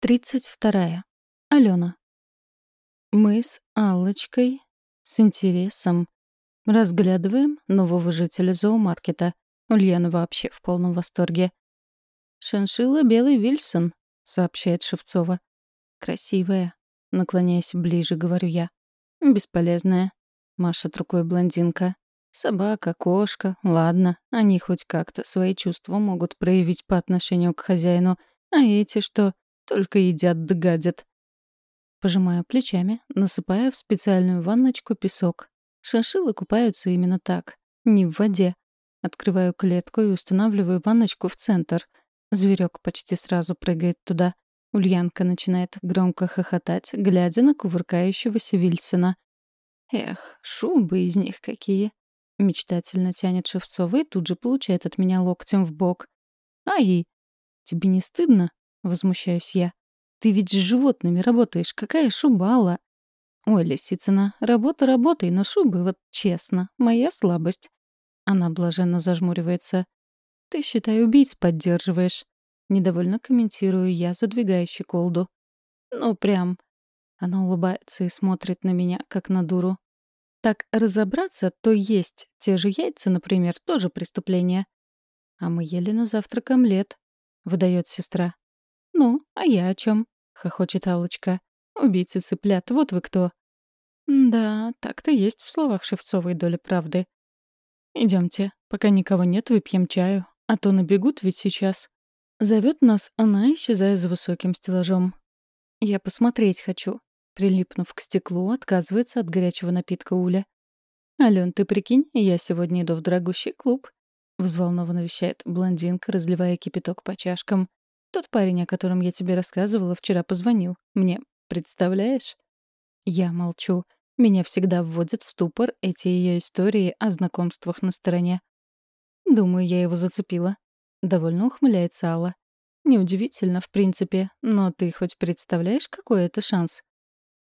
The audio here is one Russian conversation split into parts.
Тридцать вторая. Алена. Мы с Аллочкой с интересом разглядываем нового жителя зоомаркета. Ульяна вообще в полном восторге. «Шиншилла белый Вильсон», — сообщает Шевцова. «Красивая», — наклоняясь ближе, говорю я. «Бесполезная», — машет рукой блондинка. «Собака, кошка, ладно, они хоть как-то свои чувства могут проявить по отношению к хозяину, а эти что?» Только едят да гадят. Пожимаю плечами, насыпая в специальную ванночку песок. Шиншиллы купаются именно так, не в воде. Открываю клетку и устанавливаю ванночку в центр. Зверек почти сразу прыгает туда. Ульянка начинает громко хохотать, глядя на кувыркающегося Вильсона. «Эх, шубы из них какие!» Мечтательно тянет Шевцова и тут же получает от меня локтем в бок. «Ай! Тебе не стыдно?» — возмущаюсь я. «Ты ведь с животными работаешь. Какая шубала?» «Ой, Лисицына, работа работай, но шубы, вот честно, моя слабость». Она блаженно зажмуривается. «Ты, считай, убийц поддерживаешь». Недовольно комментирую я, задвигая щеколду. «Ну, прям...» Она улыбается и смотрит на меня, как на дуру. Так разобраться, то есть те же яйца, например, тоже преступление. А мы ели на завтрак омлет, — выдает сестра. «Ну, а я о чем? хохочет Аллочка. «Убийцы цыплят, вот вы кто». «Да, так-то есть в словах Шевцовой доля правды. Идемте, пока никого нет, выпьем чаю, а то набегут ведь сейчас». Зовет нас она, исчезая за высоким стеллажом. «Я посмотреть хочу», прилипнув к стеклу, отказывается от горячего напитка Уля. «Ален, ты прикинь, я сегодня иду в дорогущий клуб», — взволнованно вещает блондинка, разливая кипяток по чашкам. Тот парень, о котором я тебе рассказывала, вчера позвонил. Мне. Представляешь? Я молчу. Меня всегда вводят в ступор эти ее истории о знакомствах на стороне. Думаю, я его зацепила. Довольно ухмыляется Алла. Неудивительно, в принципе, но ты хоть представляешь, какой это шанс?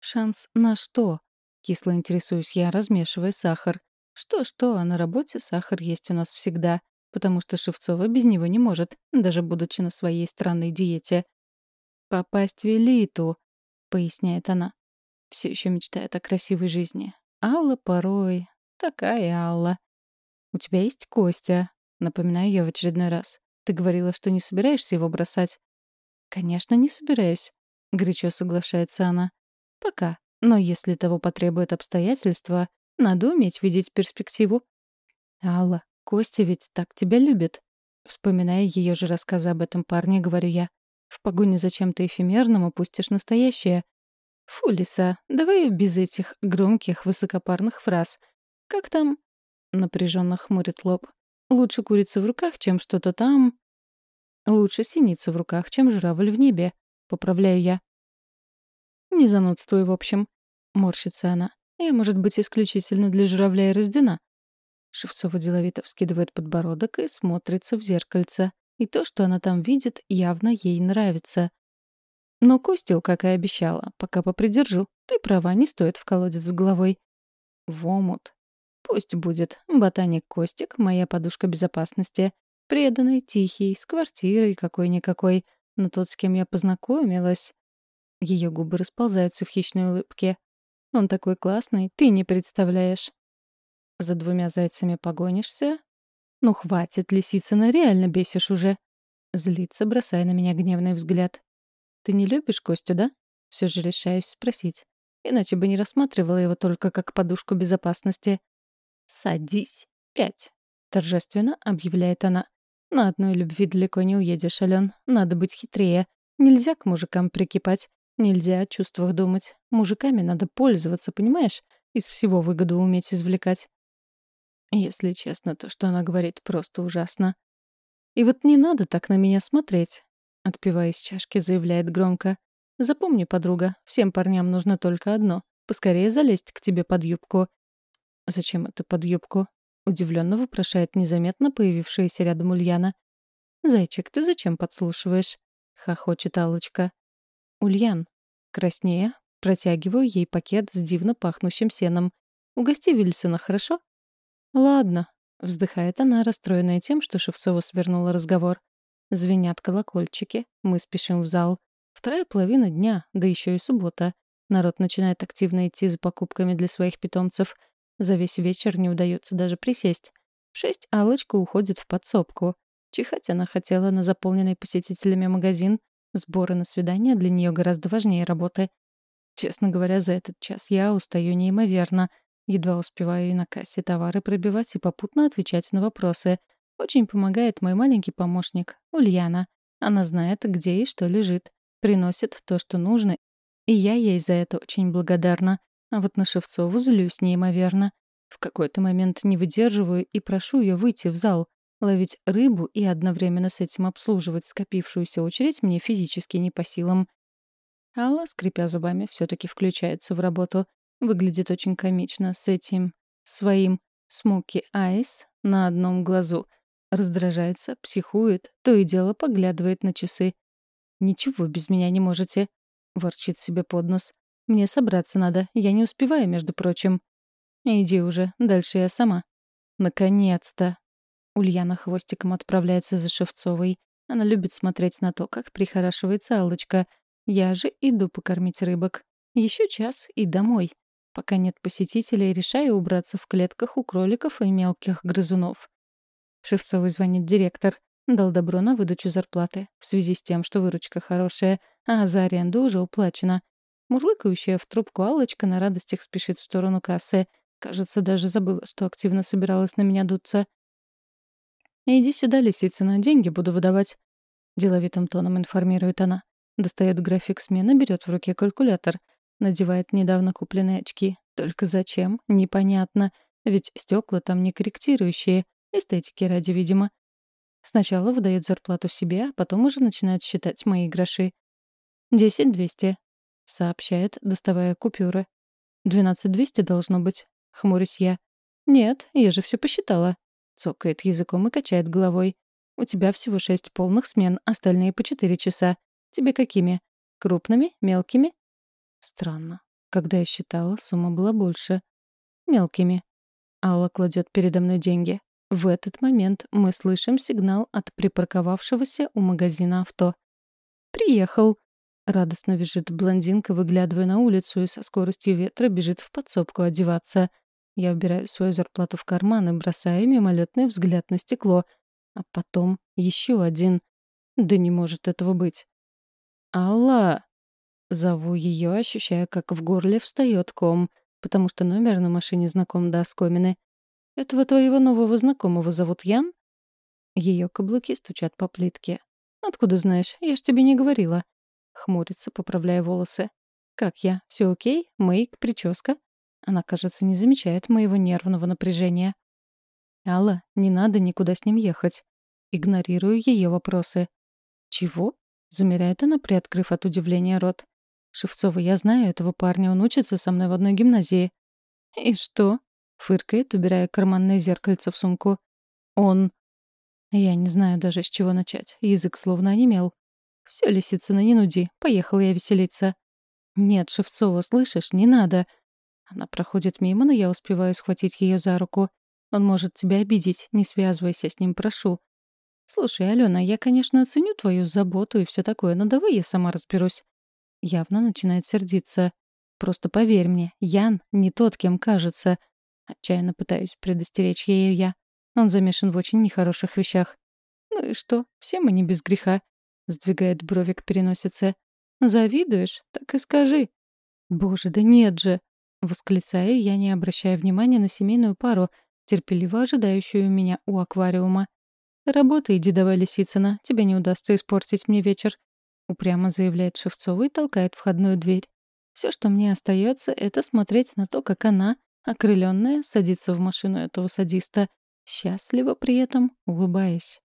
Шанс на что? Кисло интересуюсь я, размешивая сахар. Что-что, а на работе сахар есть у нас всегда потому что Шевцова без него не может, даже будучи на своей странной диете. «Попасть в элиту», — поясняет она. Все еще мечтает о красивой жизни. Алла порой. Такая Алла. «У тебя есть Костя», — напоминаю я в очередной раз. «Ты говорила, что не собираешься его бросать?» «Конечно, не собираюсь», — горячо соглашается она. «Пока. Но если того потребует обстоятельства, надо уметь видеть перспективу». «Алла, Костя ведь так тебя любит. Вспоминая ее же рассказы об этом парне, говорю я. В погоне за чем-то эфемерным опустишь настоящее. Фу, лиса, давай без этих громких высокопарных фраз. Как там? Напряженно хмурит лоб. Лучше курица в руках, чем что-то там. Лучше синица в руках, чем журавль в небе. Поправляю я. Не занудствуй, в общем. Морщится она. Я, может быть, исключительно для журавля и рождена. Шевцова деловито вскидывает подбородок и смотрится в зеркальце. И то, что она там видит, явно ей нравится. Но Костю, как и обещала, пока попридержу. Ты права, не стоит в колодец с головой. В омут. Пусть будет. Ботаник Костик — моя подушка безопасности. Преданный, тихий, с квартирой какой-никакой. Но тот, с кем я познакомилась... Ее губы расползаются в хищной улыбке. Он такой классный, ты не представляешь. За двумя зайцами погонишься? Ну хватит, Лисицына, реально бесишь уже. Злится, бросая на меня гневный взгляд. Ты не любишь Костю, да? Все же решаюсь спросить. Иначе бы не рассматривала его только как подушку безопасности. «Садись. Пять», — торжественно объявляет она. «На одной любви далеко не уедешь, Ален. Надо быть хитрее. Нельзя к мужикам прикипать. Нельзя о чувствах думать. Мужиками надо пользоваться, понимаешь? Из всего выгоду уметь извлекать. Если честно, то, что она говорит, просто ужасно. «И вот не надо так на меня смотреть», — отпивая из чашки, заявляет громко. «Запомни, подруга, всем парням нужно только одно — поскорее залезть к тебе под юбку». «Зачем это под юбку?» — удивленно вопрошает незаметно появившаяся рядом Ульяна. «Зайчик, ты зачем подслушиваешь?» — хохочет Аллочка. «Ульян». Краснея, протягиваю ей пакет с дивно пахнущим сеном. «Угости Вильсона, хорошо?» «Ладно», — вздыхает она, расстроенная тем, что Шевцова свернула разговор. Звенят колокольчики, мы спешим в зал. Вторая половина дня, да еще и суббота. Народ начинает активно идти за покупками для своих питомцев. За весь вечер не удается даже присесть. В шесть Аллочка уходит в подсобку. Чихать она хотела на заполненный посетителями магазин. Сборы на свидание для нее гораздо важнее работы. Честно говоря, за этот час я устаю неимоверно. Едва успеваю и на кассе товары пробивать, и попутно отвечать на вопросы. Очень помогает мой маленький помощник, Ульяна. Она знает, где и что лежит. Приносит то, что нужно. И я ей за это очень благодарна. А вот на Шевцову злюсь неимоверно. В какой-то момент не выдерживаю и прошу ее выйти в зал. Ловить рыбу и одновременно с этим обслуживать скопившуюся очередь мне физически не по силам. Алла, скрипя зубами, все таки включается в работу. Выглядит очень комично с этим своим смоки айс на одном глазу. Раздражается, психует, то и дело поглядывает на часы. «Ничего без меня не можете», — ворчит себе под нос. «Мне собраться надо, я не успеваю, между прочим». «Иди уже, дальше я сама». «Наконец-то!» Ульяна хвостиком отправляется за Шевцовой. Она любит смотреть на то, как прихорашивается Аллочка. Я же иду покормить рыбок. Еще час и домой. Пока нет посетителей, решаю убраться в клетках у кроликов и мелких грызунов. Шевцовой звонит директор. Дал добро на выдачу зарплаты. В связи с тем, что выручка хорошая, а за аренду уже уплачено. Мурлыкающая в трубку Аллочка на радостях спешит в сторону кассы. Кажется, даже забыла, что активно собиралась на меня дуться. «Иди сюда, Лисицына, деньги буду выдавать», — деловитым тоном информирует она. Достает график смены, берет в руки калькулятор. Надевает недавно купленные очки. Только зачем? Непонятно. Ведь стекла там не корректирующие. Эстетики ради, видимо. Сначала выдает зарплату себе, а потом уже начинает считать мои гроши. «Десять двести», — сообщает, доставая купюры. «Двенадцать двести должно быть», — хмурюсь я. «Нет, я же все посчитала». Цокает языком и качает головой. «У тебя всего шесть полных смен, остальные по четыре часа. Тебе какими? Крупными? Мелкими?» Странно. Когда я считала, сумма была больше. Мелкими. Алла кладет передо мной деньги. В этот момент мы слышим сигнал от припарковавшегося у магазина авто. «Приехал!» — радостно визжит блондинка, выглядывая на улицу и со скоростью ветра бежит в подсобку одеваться — я убираю свою зарплату в карман и бросаю мимолетный взгляд на стекло. А потом еще один. Да не может этого быть. «Алла!» Зову ее, ощущая, как в горле встает ком, потому что номер на машине знаком до оскомины. «Этого твоего нового знакомого зовут Ян?» Ее каблуки стучат по плитке. «Откуда знаешь? Я ж тебе не говорила». Хмурится, поправляя волосы. «Как я? Все окей? Мейк, прическа?» Она, кажется, не замечает моего нервного напряжения. «Алла, не надо никуда с ним ехать». Игнорирую ее вопросы. «Чего?» — замеряет она, приоткрыв от удивления рот. «Шевцова, я знаю этого парня, он учится со мной в одной гимназии». «И что?» — фыркает, убирая карманное зеркальце в сумку. «Он...» Я не знаю даже, с чего начать. Язык словно онемел. «Всё, Лисицына, не нуди. Поехала я веселиться». «Нет, Шевцова, слышишь, не надо. Она проходит мимо, но я успеваю схватить ее за руку. Он может тебя обидеть, не связывайся с ним, прошу. Слушай, Алена, я, конечно, оценю твою заботу и все такое, но давай я сама разберусь. Явно начинает сердиться. Просто поверь мне, Ян не тот, кем кажется. Отчаянно пытаюсь предостеречь ею я. Он замешан в очень нехороших вещах. Ну и что, все мы не без греха. Сдвигает бровик переносице. Завидуешь? Так и скажи. Боже, да нет же. Восклицаю я, не обращая внимания на семейную пару, терпеливо ожидающую меня у аквариума. «Работай, дедовая Лисицына, тебе не удастся испортить мне вечер», — упрямо заявляет Шевцова и толкает входную дверь. Все, что мне остается, это смотреть на то, как она, окрыленная, садится в машину этого садиста, счастливо при этом улыбаясь.